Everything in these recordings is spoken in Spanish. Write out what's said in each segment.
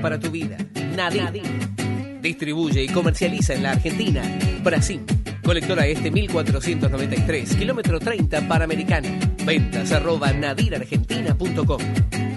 para tu vida. Nadir. Distribuye y comercializa en la Argentina. Brasil. Colectora Este 1493, kilómetro 30 Panamericana. Ventas arroba nadirargentina.com.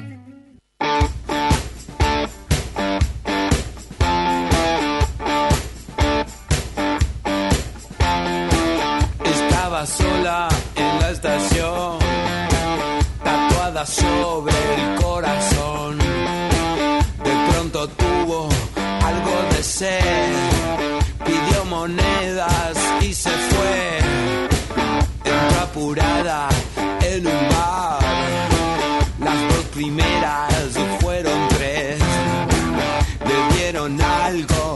pidió monedas y se fue. Entró apurada en un bar, las dos primeras fueron tres. Le dieron algo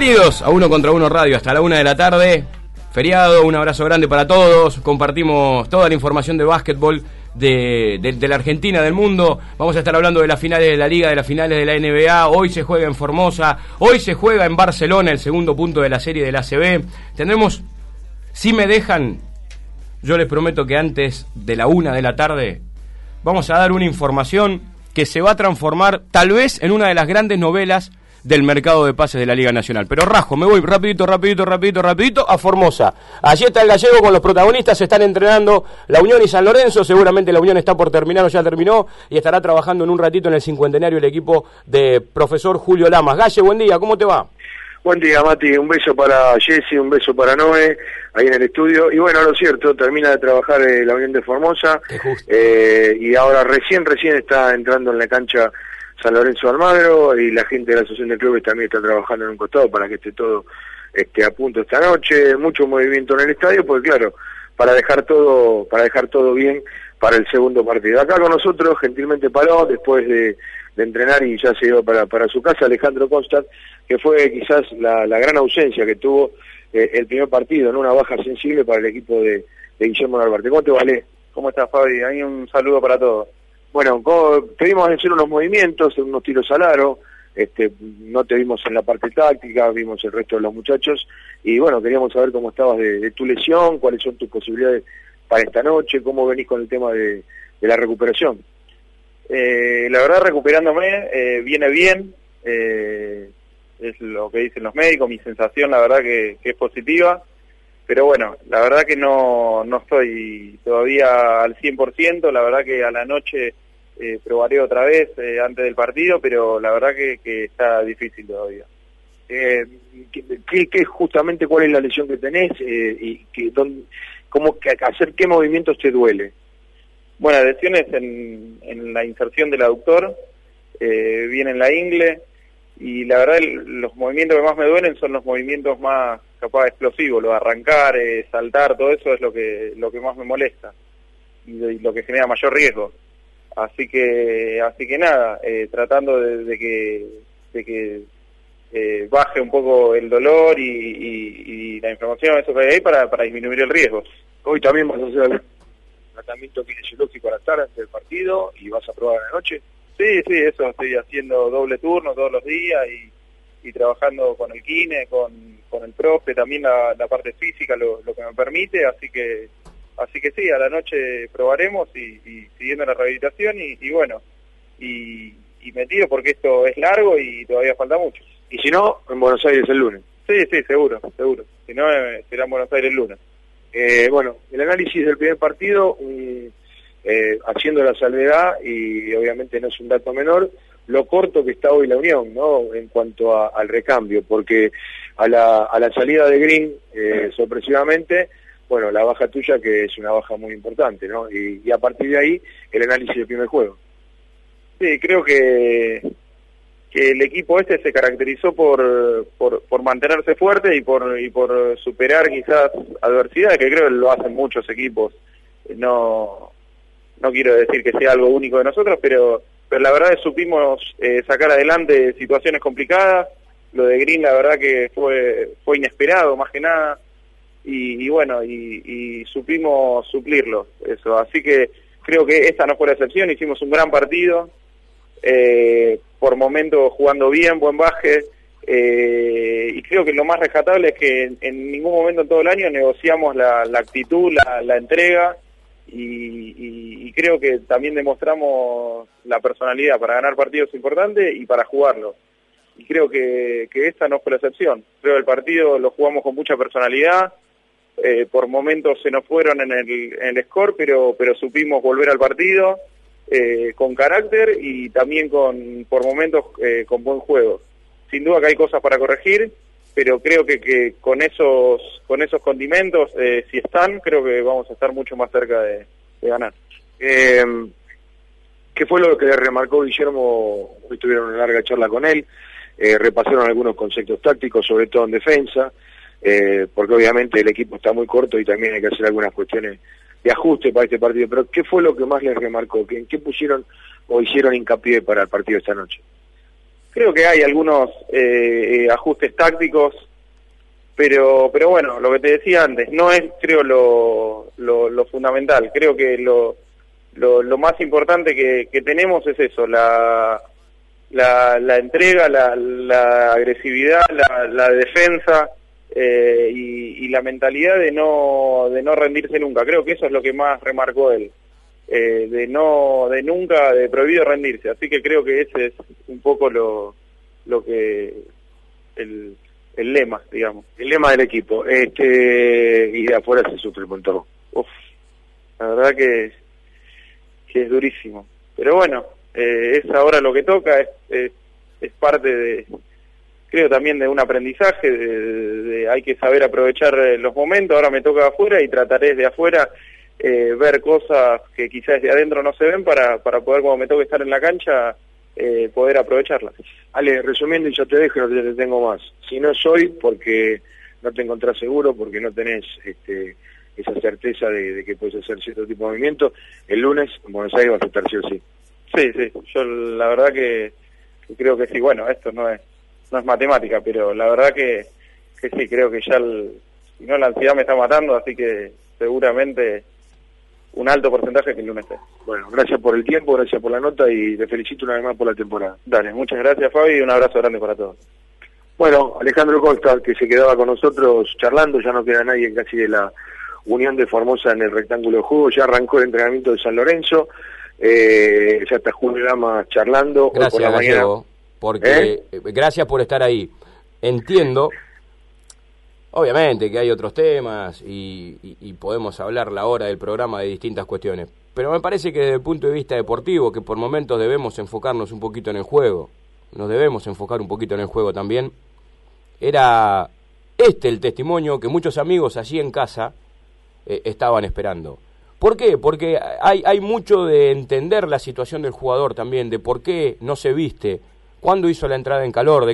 Bienvenidos a Uno contra Uno Radio hasta la una de la tarde. Feriado, un abrazo grande para todos. Compartimos toda la información de básquetbol de, de- la Argentina, del mundo. Vamos a estar hablando de las finales de la Liga, de las finales de la NBA. Hoy se juega en Formosa, hoy se juega en Barcelona, el segundo punto de la serie de la ACB. Tendremos, si me dejan, yo les prometo que antes de la una de la tarde vamos a dar una información que se va a transformar tal vez en una de las grandes novelas del mercado de pases de la Liga Nacional. Pero rajo, me voy rapidito, rapidito, rapidito, rapidito a Formosa. Allí está el gallego con los protagonistas, se están entrenando la Unión y San Lorenzo, seguramente la Unión está por terminar o ya terminó y estará trabajando en un ratito en el cincuentenario el equipo de profesor Julio Lamas. Galle, buen día, ¿cómo te va? Buen día, Mati. Un beso para Jesse, un beso para Noé, ahí en el estudio. Y bueno, lo cierto, termina de trabajar eh, la Unión de Formosa. Eh, y ahora recién, recién está entrando en la cancha San Lorenzo Almagro y la gente de la Asociación de Clubes también está trabajando en un costado para que esté todo este, a punto esta noche. Mucho movimiento en el estadio, porque claro, para dejar todo, para dejar todo bien para el segundo partido. Acá con nosotros, gentilmente paró después de, entrenar y ya se iba para, para su casa Alejandro Constant, que fue quizás la, gran ausencia que tuvo eh, el primer partido, en una baja sensible para el equipo de, de Guillermo Narvarte. ¿Cómo te vale? ¿Cómo estás, Fabi? Ahí un saludo para todos. Bueno, co- te vimos hacer unos movimientos, unos tiros al aro, este, no te vimos en la parte táctica, vimos el resto de los muchachos, y bueno, queríamos saber cómo estabas de, tu lesión, cuáles son tus posibilidades para esta noche, cómo venís con el tema de, la recuperación. Eh, la verdad, recuperándome, eh, viene bien. eh, es lo que dicen los médicos. Mi sensación, la verdad, que, que es positiva. Pero bueno, la verdad que no, no estoy todavía al 100%. La verdad que a la noche eh, probaré otra vez eh, antes del partido, pero la verdad que, que está difícil todavía. Eh, ¿qué, qué, justamente cuál es la lesión que tenés eh, y cómo, hacer qué movimientos te duele? Bueno, lesiones en, en la inserción del aductor, viene en la ingle, y la verdad los movimientos que más me duelen son los movimientos más capaz explosivos, lo de arrancar, eh, saltar, todo eso es lo que lo que más me molesta y, y lo que genera mayor riesgo. Así que así que nada, eh, tratando de, de que de que eh, baje un poco el dolor y, y- y la inflamación eso que hay ahí para, para disminuir el riesgo. Hoy también vas a hacer algún tratamiento kinesiológico a la tarde antes del partido y vas a probar a la noche. Sí, sí, eso estoy haciendo doble turno todos los días y, y trabajando con el kine, con, con el profe, también la, la parte física lo, lo que me permite, así que así que sí, a la noche probaremos y, y siguiendo la rehabilitación y, y bueno, y, y metido porque esto es largo y todavía falta mucho. Y si no, en Buenos Aires el lunes. Sí, sí, seguro, seguro. Si no, eh, será en Buenos Aires el lunes. Eh, bueno, el análisis del primer partido, eh, haciendo la salvedad, y obviamente no es un dato menor, lo corto que está hoy la Unión, ¿no? En cuanto a- al recambio, porque a la, a la salida de Green, eh, sorpresivamente, bueno, la baja tuya que es una baja muy importante, ¿no? Y, y a partir de ahí, el análisis del primer juego. Sí, creo que, que el equipo este se caracterizó por, por, por mantenerse fuerte y por, y por superar quizás adversidades, que creo que lo hacen muchos equipos. No, no quiero decir que sea algo único de nosotros, pero, pero la verdad es supimos eh, sacar adelante situaciones complicadas. Lo de Green la verdad que fue, fue inesperado más que nada. y, bueno, y, supimos suplirlo, eso. Así que creo que esta no fue la excepción, hicimos un gran partido, eh, por momentos jugando bien, buen baje, eh, y creo que lo más rescatable es que en, ningún momento en todo el año negociamos la, actitud, la, entrega, y, creo que también demostramos la personalidad para ganar partidos importantes y para jugarlos. Y creo que, que esta no fue la excepción. Creo que el partido lo jugamos con mucha personalidad, eh, por momentos se nos fueron en el, score, pero, pero supimos volver al partido eh, con carácter y también con, por momentos eh, con buen juego. Sin duda que hay cosas para corregir, pero creo que, que con esos con esos condimentos, si están, creo que vamos a estar mucho más cerca de, ganar. ¿Qué fue lo que le remarcó Guillermo? Hoy tuvieron una larga charla con él, repasaron algunos conceptos tácticos, sobre todo en defensa. Eh, porque obviamente el equipo está muy corto y también hay que hacer algunas cuestiones de ajuste para este partido. Pero ¿qué fue lo que más les remarcó? ¿En qué pusieron o hicieron hincapié para el partido esta noche? Creo que hay algunos eh, ajustes tácticos, pero pero bueno, lo que te decía antes, no es creo lo, lo, fundamental. Creo que lo, lo, más importante que, que tenemos es eso, la, la, la entrega, la, la agresividad, la, la defensa eh, y, la mentalidad de no de no rendirse nunca. Creo que eso es lo que más remarcó él eh, de no de nunca de prohibido rendirse. Así que creo que ese es un poco lo lo que el, el lema digamos. El lema del equipo este y de afuera se sufre un montón. Uf, la verdad que que es durísimo pero bueno eh, es ahora lo que toca es, es parte de creo también de un aprendizaje, de, hay que saber aprovechar eh, los momentos, ahora me toca afuera y trataré de afuera eh, ver cosas que quizás de adentro no se ven para, para poder, como me toca estar en la cancha, eh, poder aprovecharlas. Ale, resumiendo y ya te dejo, no te tengo más. Si no soy, porque no te encontrás seguro, porque no tenés este, esa certeza de, que puedes hacer cierto tipo de movimiento, el lunes en Buenos Aires vas a estar sí o sí. Sí, sí, yo la verdad que creo que sí, bueno, esto no es no es matemática, pero la verdad que, que sí, creo que ya el, no la ansiedad me está matando, así que seguramente un alto porcentaje que el lunes esté. Bueno, gracias por el tiempo, gracias por la nota y te felicito una vez más por la temporada. Dale, muchas gracias Fabi y un abrazo grande para todos. Bueno, Alejandro Costa, que se quedaba con nosotros charlando, ya no queda nadie casi de la Unión de Formosa en el rectángulo de juego, ya arrancó el entrenamiento de San Lorenzo, eh, ya está Julio Lama charlando, gracias, por la mañana porque ¿Eh? gracias por estar ahí. Entiendo, obviamente que hay otros temas y, podemos hablar la hora del programa de distintas cuestiones, pero me parece que desde el punto de vista deportivo, que por momentos debemos enfocarnos un poquito en el juego, nos debemos enfocar un poquito en el juego también, era este el testimonio que muchos amigos allí en casa eh, estaban esperando. ¿Por qué? Porque hay, hay mucho de entender la situación del jugador también, de por qué no se viste, cuándo hizo la entrada en calor, de